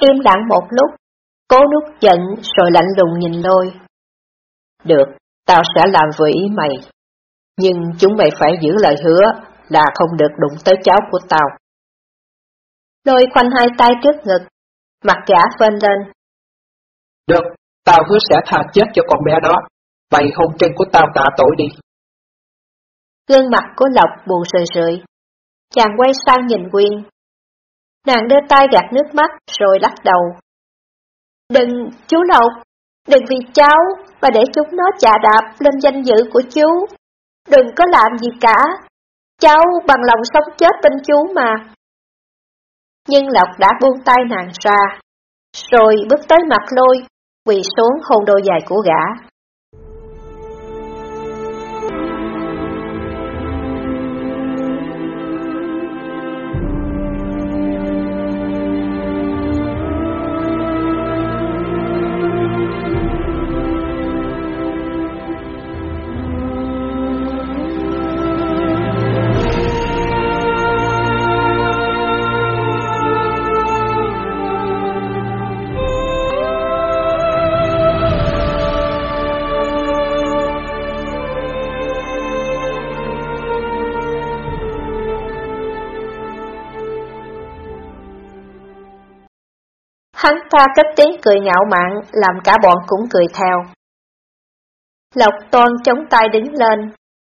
im lặng một lúc, cố nút giận rồi lạnh lùng nhìn lôi. Được, tao sẽ làm vừa ý mày. Nhưng chúng mày phải giữ lời hứa là không được đụng tới cháu của tao. Lôi khoanh hai tay trước ngực, mặt gã vên lên. Được, tao hứa sẽ tha chết cho con bé đó. Vậy hôn chân của tao tạ tội đi. Gương mặt của Lộc buồn sười sượi. Chàng quay sang nhìn Quyên, Nàng đưa tay gạt nước mắt rồi lắc đầu. Đừng, chú Lộc, đừng vì cháu mà để chúng nó chà đạp lên danh dự của chú. Đừng có làm gì cả, cháu bằng lòng sống chết bên chú mà. Nhưng Lộc đã buông tay nàng ra, rồi bước tới mặt lôi, quỳ xuống hôn đôi dài của gã. Pha ta cất tiếng cười ngạo mạn, làm cả bọn cũng cười theo. Lộc toan chống tay đứng lên,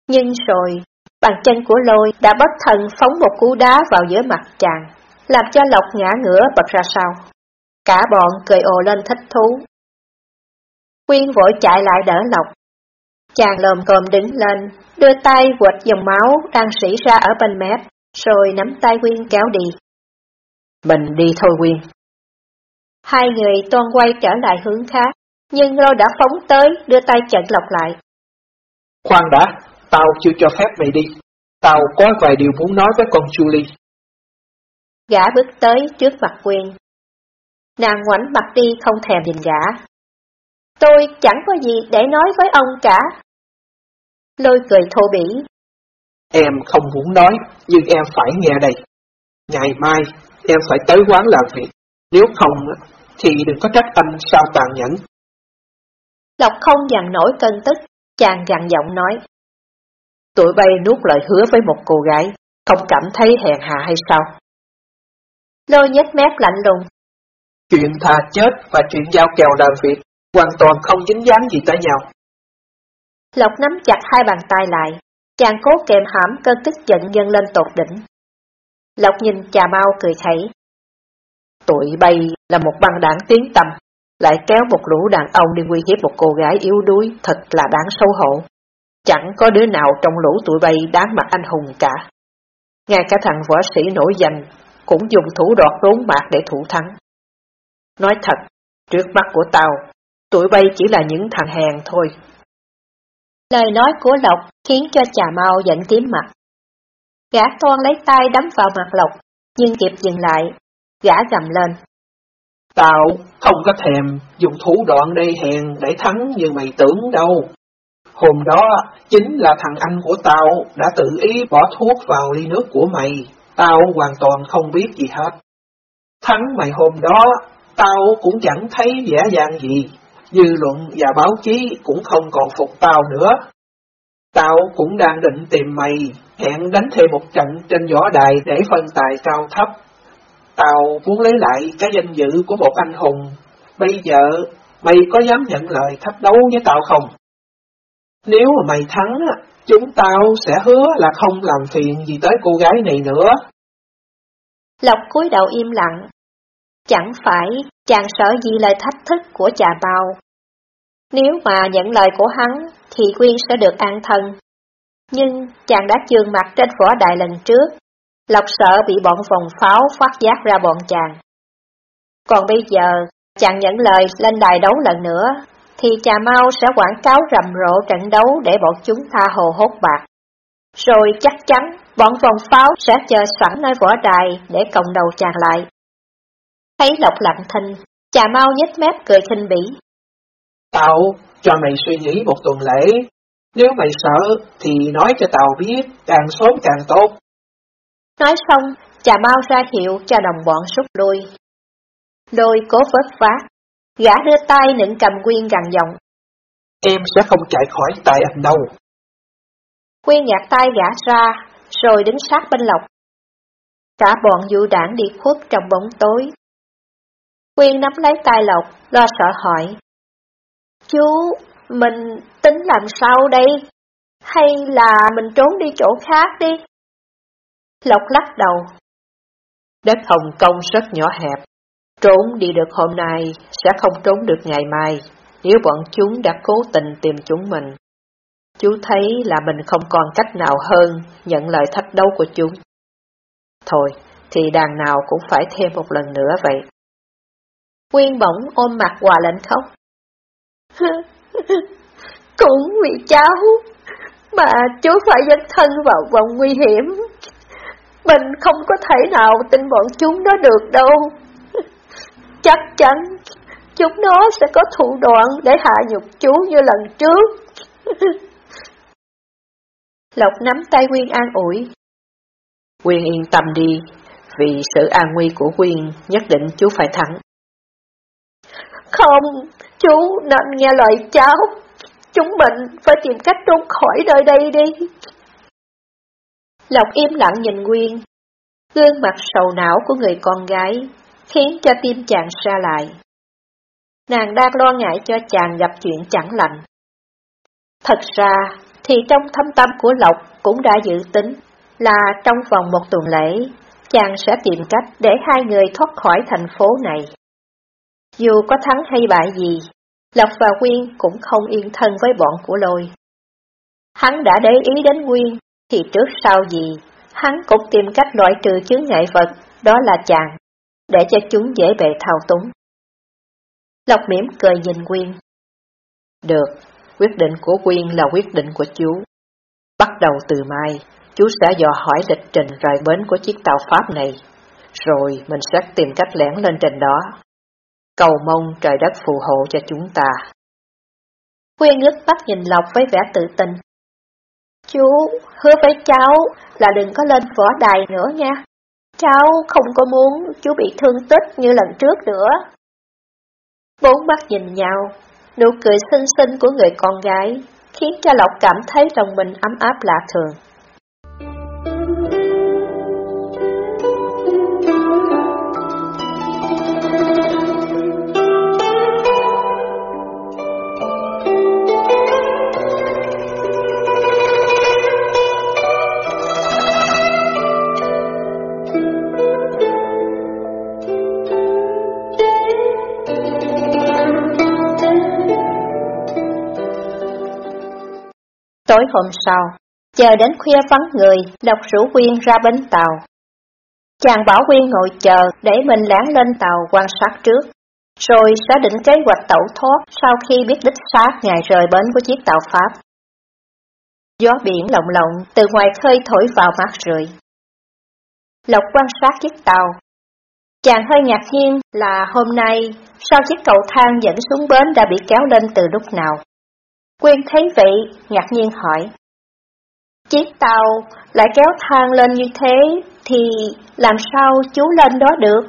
nhưng rồi, bàn chân của lôi đã bất thần phóng một cú đá vào giữa mặt chàng, làm cho Lộc ngã ngửa bật ra sau. Cả bọn cười ồ lên thích thú. Quyên vội chạy lại đỡ Lộc. Chàng lồm cồm đứng lên, đưa tay quệt dòng máu đang rỉ ra ở bên mép, rồi nắm tay Quyên kéo đi. Mình đi thôi Quyên. Hai người toan quay trở lại hướng khác, nhưng lôi đã phóng tới, đưa tay chặn lọc lại. Khoan đã, tao chưa cho phép mày đi. Tao có vài điều muốn nói với con Julie. Gã bước tới trước mặt Quyên. Nàng ngoảnh mặt đi không thèm nhìn gã. Tôi chẳng có gì để nói với ông cả. Lôi cười thô bỉ. Em không muốn nói, nhưng em phải nghe đây. Ngày mai, em phải tới quán làm việc. Nếu không, thì đừng có trách anh sao tàn nhẫn. Lộc không dằn nổi cơn tức, chàng gằn giọng nói. Tụi bay nuốt lời hứa với một cô gái, không cảm thấy hèn hạ hay sao? Lôi nhếch mép lạnh lùng. Chuyện thà chết và chuyện giao kèo làm việc hoàn toàn không dính dáng gì tới nhau. Lộc nắm chặt hai bàn tay lại, chàng cố kềm hãm cơn tức giận dâng lên tột đỉnh. Lộc nhìn chà mau cười khẩy. Tụi bay là một băng đảng tiến tâm, lại kéo một lũ đàn ông đi uy hiếp một cô gái yếu đuối, thật là đáng xấu hổ. Chẳng có đứa nào trong lũ tụi bay đáng mặt anh hùng cả. Ngay cả thằng võ sĩ nổi danh cũng dùng thủ đoạt rốn mạc để thủ thắng. Nói thật, trước mắt của tao, tụi bay chỉ là những thằng hèn thôi. Lời nói của Lộc khiến cho trà mau giận tím mặt. Gã toan lấy tay đấm vào mặt Lộc, nhưng kịp dừng lại, gã gầm lên. Tao không có thèm dùng thủ đoạn đê hèn để thắng như mày tưởng đâu. Hôm đó chính là thằng anh của tao đã tự ý bỏ thuốc vào ly nước của mày. Tao hoàn toàn không biết gì hết. Thắng mày hôm đó, tao cũng chẳng thấy dễ dàng gì. Dư luận và báo chí cũng không còn phục tao nữa. Tao cũng đang định tìm mày, hẹn đánh thêm một trận trên võ đài để phân tài cao thấp. Tao muốn lấy lại cái danh dự của một anh hùng. Bây giờ, mày có dám nhận lời thách đấu với tao không? Nếu mà mày thắng, chúng tao sẽ hứa là không làm phiền gì tới cô gái này nữa. Lộc cúi đầu im lặng. Chẳng phải chàng sợ gì lời thách thức của trà bao. Nếu mà nhận lời của hắn, thì Quyên sẽ được an thân. Nhưng chàng đã trường mặt trên võ đài lần trước, Lộc sợ bị bọn vòng pháo phát giác ra bọn chàng. Còn bây giờ, chàng nhận lời lên đài đấu lần nữa, thì Trà Mau sẽ quảng cáo rầm rộ trận đấu để bọn chúng tha hồ hốt bạc. Rồi chắc chắn bọn vòng pháo sẽ chờ sẵn nơi võ đài để cộng đầu chàng lại. Thấy Lộc lặng thinh, Trà Mau nhếch mép cười khinh bỉ. Tao cho mày suy nghĩ một tuần lễ, nếu mày sợ thì nói cho tao biết, càng sớm càng tốt. Nói xong, Trà Mau ra hiệu cho đồng bọn rút lui. Lôi cố vớt vát, Gã đưa tay nịnh cầm Quyên gằn giọng. Em sẽ không chạy khỏi tay anh đâu. Quyên nhặt tay gã ra, rồi đứng sát bên Lộc. Cả bọn dụ đảng đi khuất trong bóng tối. Quyên nắm lấy tay Lộc, lo sợ hỏi. Chú, mình tính làm sao đây? Hay là mình trốn đi chỗ khác đi? Lộc lắc đầu. Đất Hồng Kông rất nhỏ hẹp, Trốn đi được hôm nay, sẽ không trốn được ngày mai, nếu bọn chúng đã cố tình tìm chúng mình. Chú thấy là mình không còn cách nào hơn nhận lời thách đấu của chúng. Thôi, thì đàn nào cũng phải thêm một lần nữa vậy. Quyên bỗng ôm mặt hòa lên khóc. cũng vì cháu, mà chú phải dấn thân vào vòng nguy hiểm. Mình không có thể nào tin bọn chúng đó được đâu. Chắc chắn chúng nó sẽ có thủ đoạn để hạ nhục chú như lần trước. Lộc nắm tay Quyên an ủi. Quyên yên tâm đi, vì sự an nguy của Quyên nhất định chú phải thắng. Không, chú nên nghe lời cháu. Chúng mình phải tìm cách trốn khỏi nơi đây đi. Lộc im lặng nhìn Nguyên, gương mặt sầu não của người con gái khiến cho tim chàng xa lại. Nàng đang lo ngại cho chàng gặp chuyện chẳng lành. Thật ra, thì trong thâm tâm của Lộc cũng đã dự tính là trong vòng một tuần lễ, chàng sẽ tìm cách để hai người thoát khỏi thành phố này. Dù có thắng hay bại gì, Lộc và Nguyên cũng không yên thân với bọn của lôi. Hắn đã để ý đến Nguyên thì trước sau gì, hắn cũng tìm cách loại trừ chướng ngại vật, đó là chàng để cho chúng dễ bề thao túng. Lộc mỉm cười nhìn Quyên. Được, quyết định của Quyên là quyết định của chú. Bắt đầu từ mai, chú sẽ dò hỏi lịch trình rời bến của chiếc tàu Pháp này, rồi mình sẽ tìm cách lẻn lên trên đó. Cầu mong trời đất phù hộ cho chúng ta. Quyên ngước mắt nhìn Lộc với vẻ tự tin. Chú, hứa với cháu là đừng có lên võ đài nữa nha. Cháu không có muốn chú bị thương tích như lần trước nữa. Bốn mắt nhìn nhau, nụ cười xinh xinh của người con gái, khiến cho Lộc cảm thấy lòng mình ấm áp lạ thường. Tối hôm sau, chờ đến khuya vắng người, Lộc rủ Quyên ra bến tàu. Chàng bảo Quyên ngồi chờ để mình láng lên tàu quan sát trước, rồi sẽ định kế hoạch tẩu thoát sau khi biết đích xác ngày rời bến của chiếc tàu Pháp. Gió biển lộng lộng từ ngoài khơi thổi vào mắt rượi. Lộc quan sát chiếc tàu. Chàng hơi ngạc nhiên là hôm nay, sao chiếc cầu thang dẫn xuống bến đã bị kéo lên từ lúc nào? Quyên thấy vậy, ngạc nhiên hỏi. Chiếc tàu lại kéo thang lên như thế, thì làm sao chú lên đó được?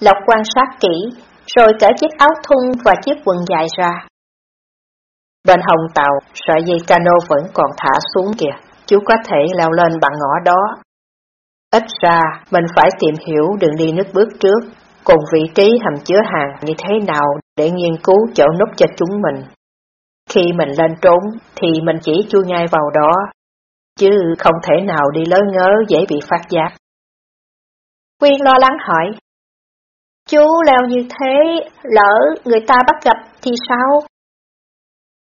Lộc quan sát kỹ, rồi cởi chiếc áo thun và chiếc quần dài ra. Bên hông tàu, sợi dây cano vẫn còn thả xuống kìa, chú có thể leo lên bằng ngõ đó. Ít ra, mình phải tìm hiểu đường đi nước bước trước, cùng vị trí hầm chứa hàng như thế nào để nghiên cứu chỗ nút cho chúng mình. Khi mình lên trốn, thì mình chỉ chui ngay vào đó, chứ không thể nào đi lỡ ngớ dễ bị phát giác. Quyên lo lắng hỏi, chú leo như thế, lỡ người ta bắt gặp thì sao?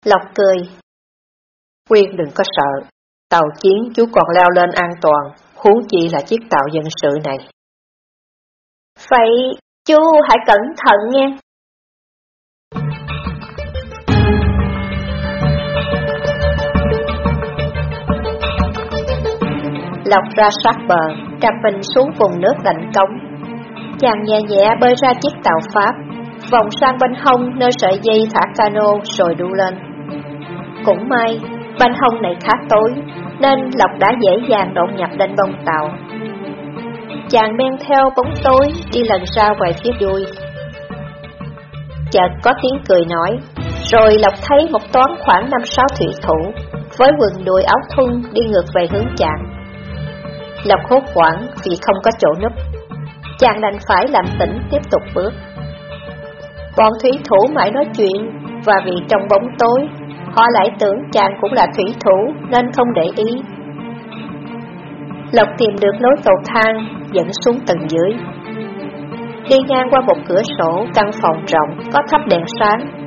Lộc cười. Quyên đừng có sợ, tàu chiến chú còn leo lên an toàn, huống chi là chiếc tàu dân sự này. Vậy chú hãy cẩn thận nha. Lọc ra sát bờ, trầm mình xuống vùng nước lạnh cống. Chàng nhẹ nhẹ bơi ra chiếc tàu Pháp, vòng sang bên hông nơi sợi dây thả cano rồi đu lên. Cũng may, bên hông này khá tối, nên Lộc đã dễ dàng đột nhập lên bông tàu. Chàng men theo bóng tối đi lần ra ngoài phía đuôi. Chợt có tiếng cười nói, rồi Lộc thấy một toán khoảng năm sáu thủy thủ với quần đùi áo thun đi ngược về hướng chàng. Lộc hốt hoảng vì không có chỗ núp. Chàng đành phải làm tỉnh tiếp tục bước. Bọn thủy thủ mãi nói chuyện và vì trong bóng tối, họ lại tưởng chàng cũng là thủy thủ nên không để ý. Lộc tìm được lối cầu thang dẫn xuống tầng dưới. Đi ngang qua một cửa sổ căn phòng rộng có thắp đèn sáng,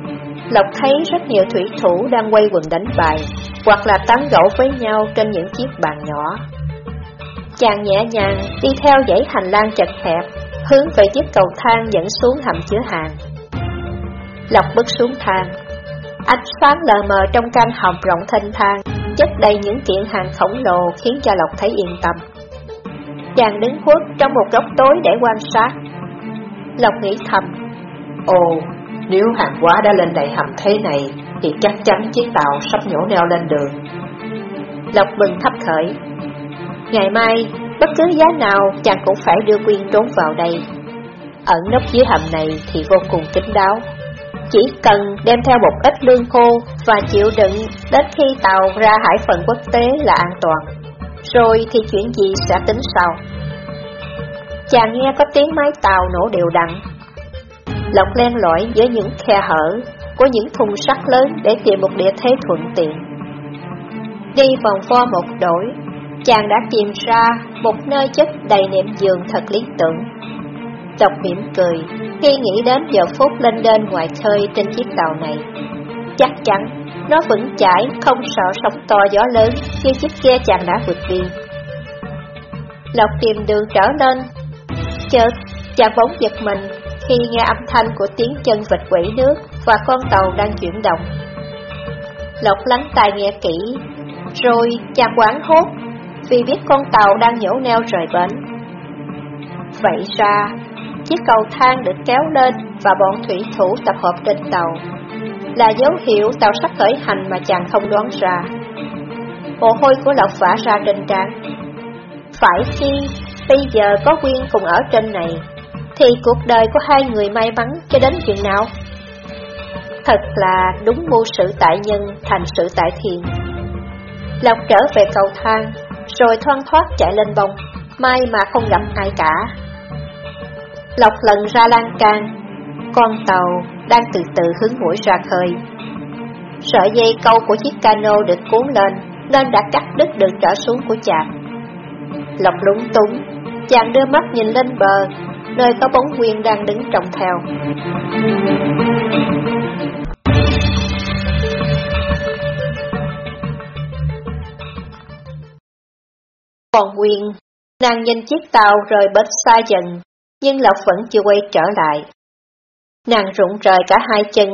Lộc thấy rất nhiều thủy thủ đang quay quần đánh bài hoặc là tán gẫu với nhau trên những chiếc bàn nhỏ. Chàng nhẹ nhàng đi theo dãy hành lang chật hẹp, hướng về chiếc cầu thang dẫn xuống hầm chứa hàng. Lộc bước xuống thang. Ánh sáng lờ mờ trong căn hầm rộng thanh thang, chất đầy những kiện hàng khổng lồ khiến cho Lộc thấy yên tâm. Chàng đứng khuất trong một góc tối để quan sát. Lộc nghĩ thầm, Ồ, nếu hàng hóa đã lên đầy hầm thế này, thì chắc chắn chiếc tàu sắp nhổ neo lên đường. Lộc bừng thấp khởi, Ngày mai, bất cứ giá nào chàng cũng phải đưa Quyên trốn vào đây. Ẩn nấp dưới hầm này thì vô cùng kín đáo. Chỉ cần đem theo một ít lương khô và chịu đựng đến khi tàu ra hải phận quốc tế là an toàn. Rồi thì chuyện gì sẽ tính sau. Chàng nghe có tiếng máy tàu nổ đều đặn. Lộc len lỏi giữa những khe hở của những thùng sắt lớn để tìm một địa thế thuận tiện. Đi vòng vo một đổi, chàng đã tìm ra một nơi chất đầy niệm giường thật lý tưởng. Độc mỉm cười khi nghĩ đến giờ phút lên đên ngoài khơi trên chiếc tàu này. Chắc chắn nó vững chãi, không sợ sóng to gió lớn như chiếc ghe chàng đã vượt đi. Lộc tìm đường trở lên, chợt chàng bóng giật mình khi nghe âm thanh của tiếng chân vịt quẩy nước và con tàu đang chuyển động. Lộc lắng tai nghe kỹ, rồi chàng quảng hốt vì biết con tàu đang nhổ neo rời bến. Vậy ra, chiếc cầu thang được kéo lên và bọn thủy thủ tập hợp trên tàu, là dấu hiệu tàu sắp khởi hành mà chàng không đoán ra. Mồ hôi của Lộc vả ra trên trán. Phải chi, bây giờ có Quyên cùng ở trên này, thì cuộc đời của hai người may mắn cho đến chuyện nào? Thật là đúng mưu sự tại nhân thành sự tại thiện. Lộc trở về cầu thang, rồi thoăn thoát chạy lên bông, may mà không gặp ai cả. Lộc lần ra lan can, con tàu đang từ từ hướng mũi ra khơi. Sợi dây câu của chiếc cano được cuốn lên, nên đã cắt đứt đường trở xuống của chàng. Lộc lúng túng, chàng đưa mắt nhìn lên bờ, nơi có bóng nguyên đang đứng trông theo. Còn Nguyên, nàng nhìn chiếc tàu rời bến xa dần, nhưng Lộc vẫn chưa quay trở lại. Nàng rụng rời cả hai chân,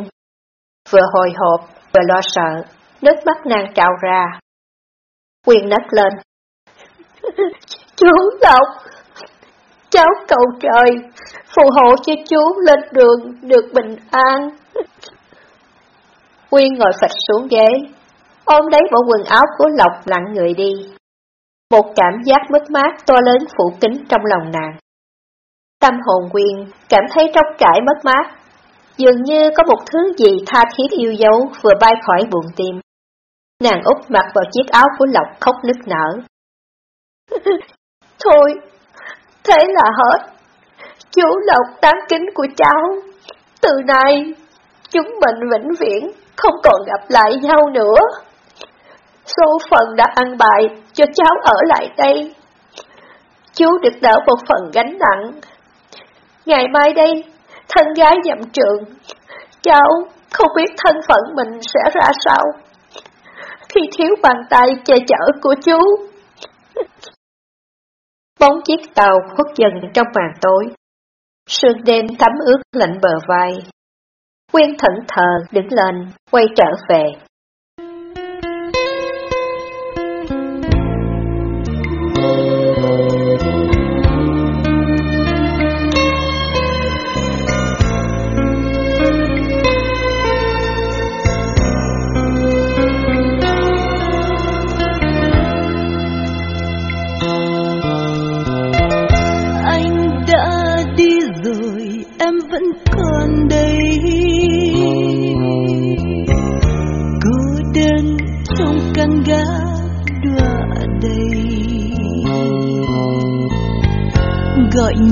vừa hồi hộp, vừa lo sợ, nước mắt nàng trào ra. Quyền nấc lên. chú Lộc, cháu cầu trời, phù hộ cho chú lên đường được bình an. Quyên ngồi phịch xuống ghế, ôm lấy bộ quần áo của Lộc lặng người đi. Một cảm giác mất mát to lớn phủ kính trong lòng nàng. Tâm hồn quyền cảm thấy trống trải mất mát, dường như có một thứ gì tha thiết yêu dấu vừa bay khỏi buồn tim. Nàng úp mặt vào chiếc áo của Lộc khóc nức nở. Thôi, thế là hết. Chú Lộc đáng kính của cháu. Từ nay, chúng mình vĩnh viễn không còn gặp lại nhau nữa. Số phận đã ăn bài cho cháu ở lại đây. Chú được đỡ một phần gánh nặng. Ngày mai đây, thân gái dặm trường, cháu không biết thân phận mình sẽ ra sao. Khi thiếu bàn tay che chở của chú. Bóng chiếc tàu khuất dần trong màn tối. Sương đêm thấm ướt lạnh bờ vai. Quyên thẫn thờ đứng lên, quay trở về.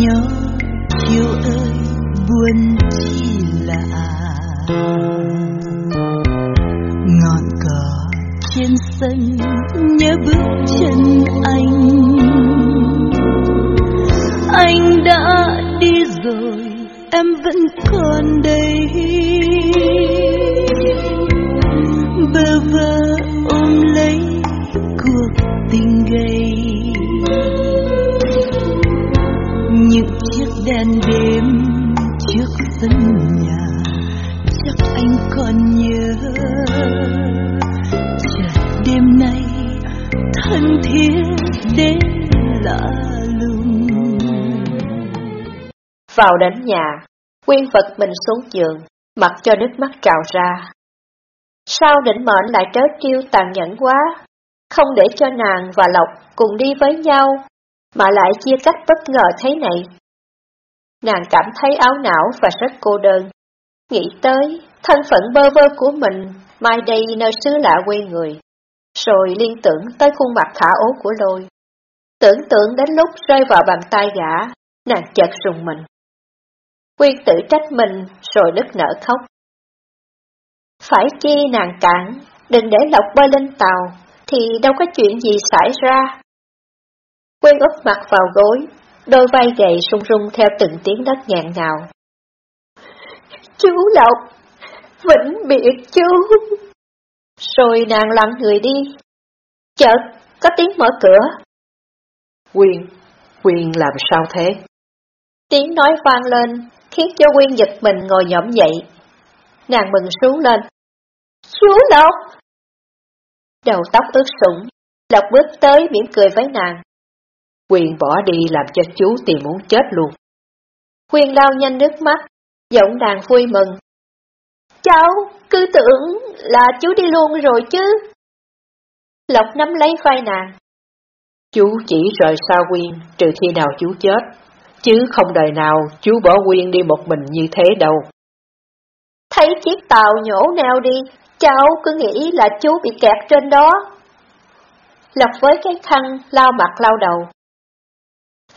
Nhớ chiều ơi buồn chi lạ ngọn cỏ trên sân nhớ bước chân anh. Anh đã đi rồi, em vẫn còn đây. Đèn đêm trước sân nhà, chắc anh còn nhớ. Trời đêm nay, thân thiết đến lạ lùng. Vào đến nhà quyên vật mình xuống giường, mặc cho nước mắt trào ra. Sao định mệnh lại trớ trêu tàn nhẫn quá? Không để cho nàng và lộc cùng đi với nhau, mà lại chia cách bất ngờ thế này. Nàng cảm thấy áo não và rất cô đơn. Nghĩ tới thân phận bơ vơ của mình mai đây nơi xứ lạ quê người. Rồi liên tưởng tới khuôn mặt khả ố của lôi. Tưởng tượng đến lúc rơi vào bàn tay gã, nàng chợt rùng mình. Quyên tự trách mình rồi nức nở khóc. Phải chi nàng cản, đừng để Lộc bơi lên tàu, thì đâu có chuyện gì xảy ra. Quyên úp mặt vào gối, đôi vai gầy rung rung theo từng tiếng đất ngạn ngào. Chú Lộc, vĩnh biệt chú. Rồi nàng lặng người đi. Chợt, có tiếng mở cửa. Quyên, Quyên làm sao thế? Tiếng nói vang lên, khiến cho Quyên giật mình ngồi nhõm dậy. Nàng mừng xuống lên. Chú Lộc! Đầu tóc ướt sũng, Lộc bước tới mỉm cười với nàng. Quyền bỏ đi làm cho chú tìm muốn chết luôn. Quyền lao nhanh nước mắt, giọng nàng vui mừng. Cháu cứ tưởng là chú đi luôn rồi chứ. Lộc nắm lấy vai nàng. Chú chỉ rời xa Quyên trừ khi nào chú chết, chứ không đời nào chú bỏ Quyên đi một mình như thế đâu. Thấy chiếc tàu nhổ neo đi, cháu cứ nghĩ là chú bị kẹt trên đó. Lộc với cái khăn lao mặt lao đầu.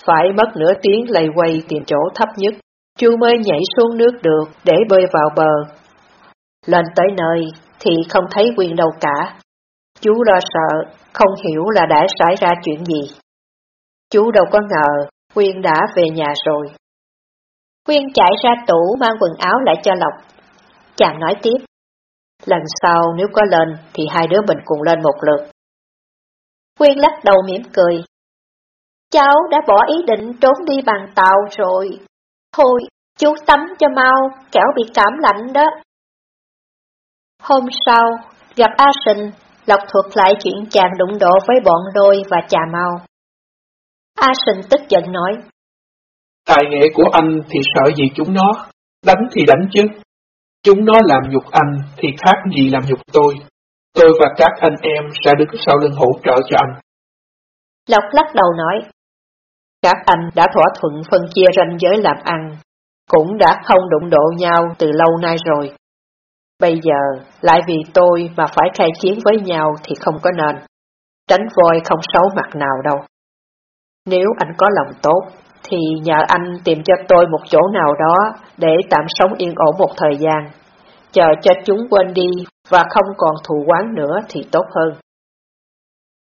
Phải mất nửa tiếng lầy quay tìm chỗ thấp nhất, chú mới nhảy xuống nước được để bơi vào bờ. Lên tới nơi thì không thấy quyền đâu cả. Chú lo sợ, không hiểu là đã xảy ra chuyện gì. Chú đâu có ngờ, Quyên đã về nhà rồi. Quyên chạy ra tủ mang quần áo lại cho Lộc. Chàng nói tiếp. Lần sau nếu có lên thì hai đứa mình cùng lên một lượt. Quyên lắc đầu mỉm cười. Cháu đã bỏ ý định trốn đi bằng tàu rồi. Thôi, chú tắm cho mau, kẻo bị cảm lạnh đó. Hôm sau, Gặp A Sinh, Lộc thuật lại chuyện chàng đụng độ với bọn lôi và trà mau. A Sinh tức giận nói. Tài nghệ của anh thì sợ gì chúng nó, đánh thì đánh chứ. Chúng nó làm nhục anh thì khác gì làm nhục tôi. Tôi và các anh em sẽ đứng sau lưng hỗ trợ cho anh. Lộc lắc đầu nói. Các anh đã thỏa thuận phân chia ranh giới làm ăn, cũng đã không đụng độ nhau từ lâu nay rồi. Bây giờ, lại vì tôi mà phải khai chiến với nhau thì không có nên. Tránh voi không xấu mặt nào đâu. Nếu anh có lòng tốt, thì nhờ anh tìm cho tôi một chỗ nào đó để tạm sống yên ổn một thời gian. Chờ cho chúng quên đi và không còn thù quán nữa thì tốt hơn.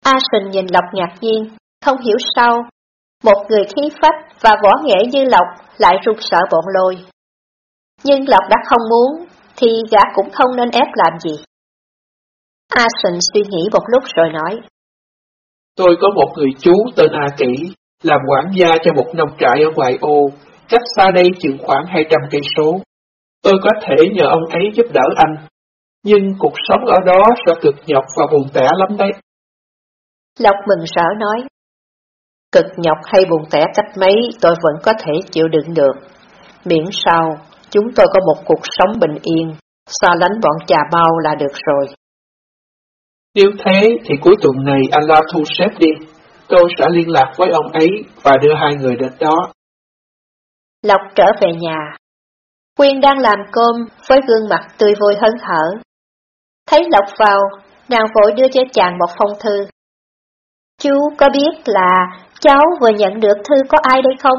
A Sình nhìn Lộc ngạc nhiên, không hiểu sao. Một người khí phách và võ nghệ như Lộc lại run sợ bọn lôi. Nhưng Lộc đã không muốn, thì gã cũng không nên ép làm gì. A Sình suy nghĩ một lúc rồi nói. Tôi có một người chú tên A Kỷ, làm quản gia cho một nông trại ở ngoài ô, cách xa đây chừng khoảng 200 cây số. Tôi có thể nhờ ông ấy giúp đỡ anh, nhưng cuộc sống ở đó sẽ cực nhọc và buồn tẻ lắm đấy. Lộc mừng rỡ nói, cực nhọc hay buồn tẻ cách mấy tôi vẫn có thể chịu đựng được, miễn sao chúng tôi có một cuộc sống bình yên, xa lánh bọn trà bao là được rồi. Nếu thế thì cuối tuần này anh lo thu xếp đi, tôi sẽ liên lạc với ông ấy và đưa hai người đến đó. Lộc trở về nhà. Quyên đang làm cơm với gương mặt tươi vui hớn hở. Thấy Lộc vào, nàng vội đưa cho chàng một phong thư. Chú có biết là cháu vừa nhận được thư có ai đây không?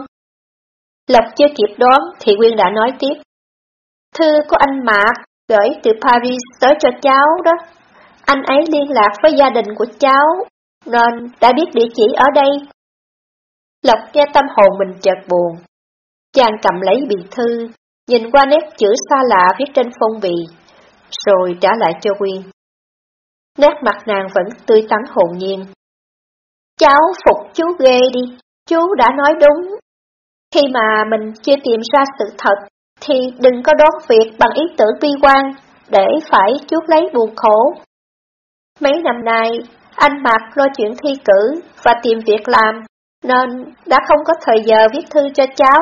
Lộc chưa kịp đoán thì Quyên đã nói tiếp. Thư của anh Mạc gửi từ Paris tới cho cháu đó. Anh ấy liên lạc với gia đình của cháu, nên đã biết địa chỉ ở đây. Lộc nghe tâm hồn mình chợt buồn. Chàng cầm lấy bì thư, nhìn qua nét chữ xa lạ viết trên phong bì, rồi trả lại cho Quyên. Nét mặt nàng vẫn tươi tắn hồn nhiên. Cháu phục chú ghê đi, chú đã nói đúng. Khi mà mình chưa tìm ra sự thật, thì đừng có đón việc bằng ý tưởng bi quan, để phải chuốc lấy buồn khổ. Mấy năm nay, anh Mạc lo chuyện thi cử và tìm việc làm, nên đã không có thời giờ viết thư cho cháu.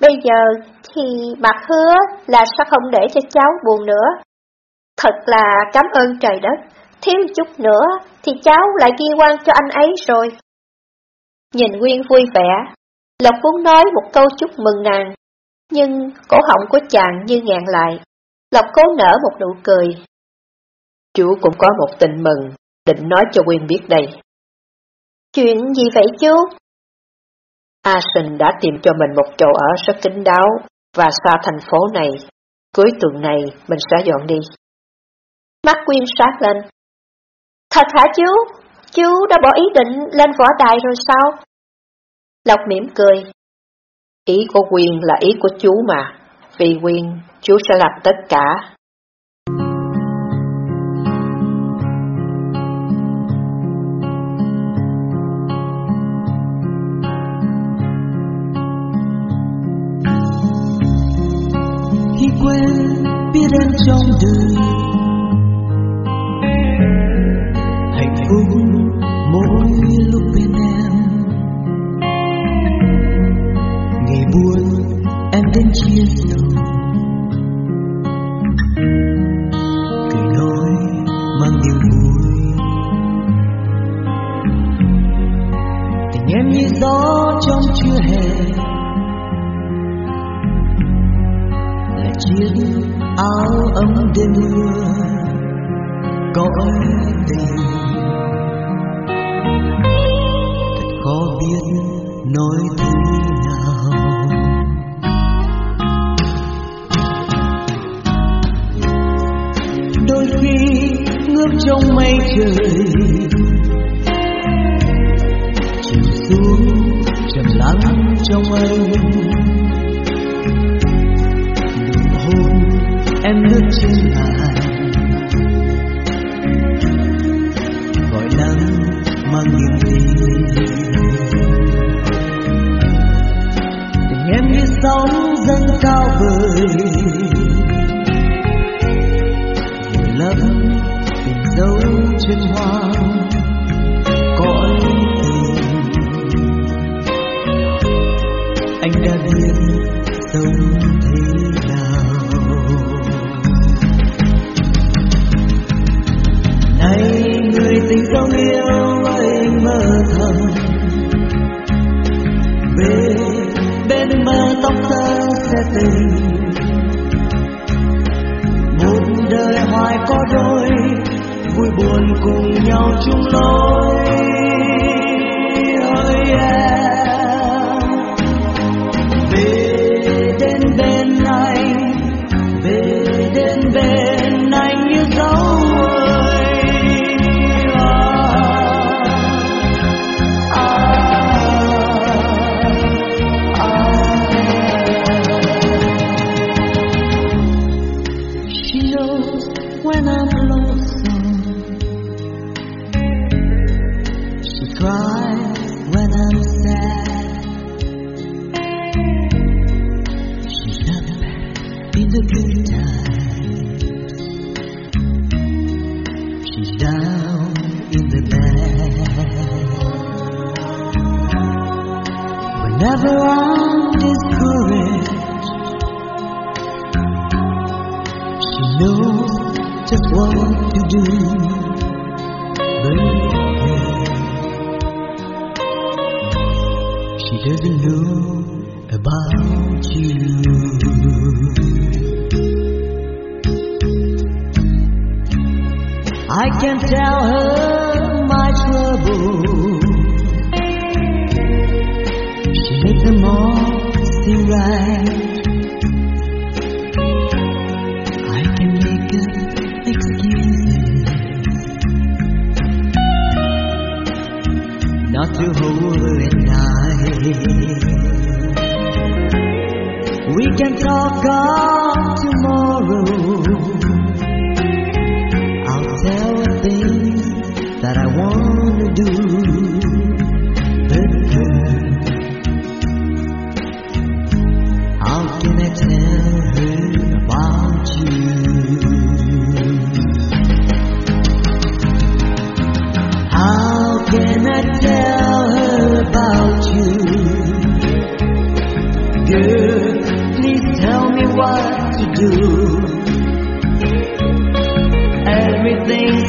Bây giờ thì Mạc hứa là sẽ không để cho cháu buồn nữa. Thật là cảm ơn trời đất, thiếu chút nữa thì cháu lại ghi quan cho anh ấy rồi. Nhìn Nguyên vui vẻ, Lộc muốn nói một câu chúc mừng nàng, nhưng cổ họng của chàng như ngàn lại. Lộc cố nở một nụ cười. Chú cũng có một tin mừng, định nói cho Quyên biết đây. Chuyện gì vậy chú? A Sinh đã tìm cho mình một chỗ ở rất kín đáo và xa thành phố này. Cuối tuần này mình sẽ dọn đi. Mắt Quyên sát lên. Thật hả chú? Chú đã bỏ ý định lên võ đài rồi sao? Lộc mỉm cười. Ý của Quyên là ý của chú mà. Vì Quyên, chú sẽ làm tất cả. khi quên biết em trong đời chiếc áo ấm đêm mưa cõi tình thật khó biết nói thế nào. Đôi khi ngước trong mây trời, chiều xuống trầm lắng trong anh. Em lướt trên bàn gọi nắng mang niềm tin. Tình em như sóng dâng cao vời. Lấp tình dấu chân hoa. something